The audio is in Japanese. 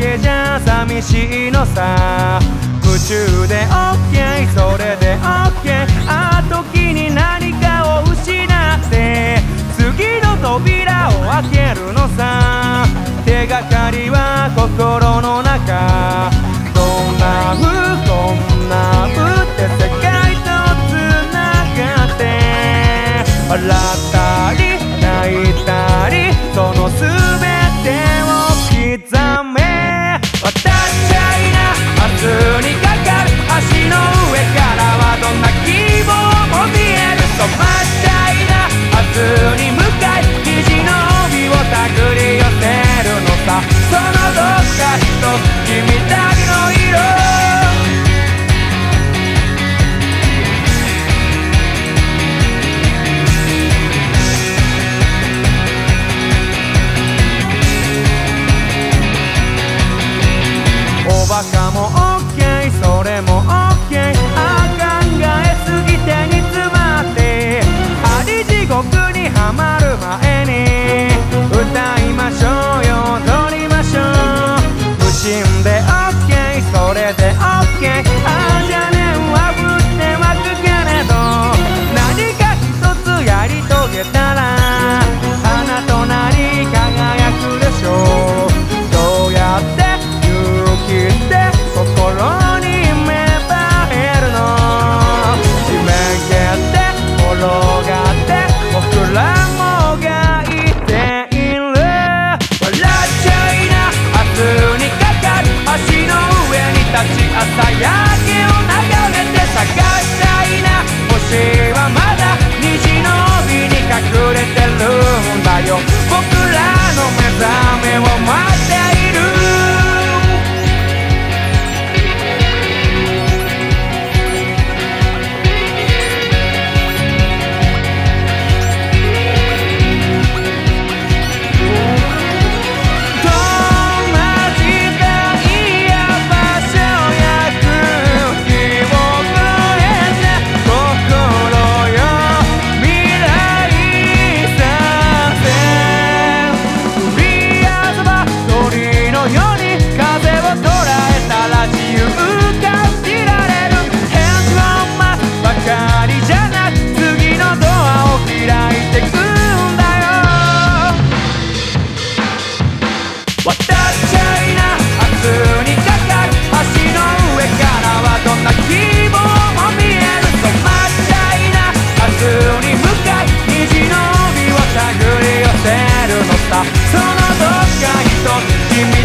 けじゃ寂しいのさ。宇宙で OK それで OK ああ時に何かを失って次の扉を開けるのさ。手がかりは心の中。どんな風こんな風って世界とつながって。そのどっか一つ君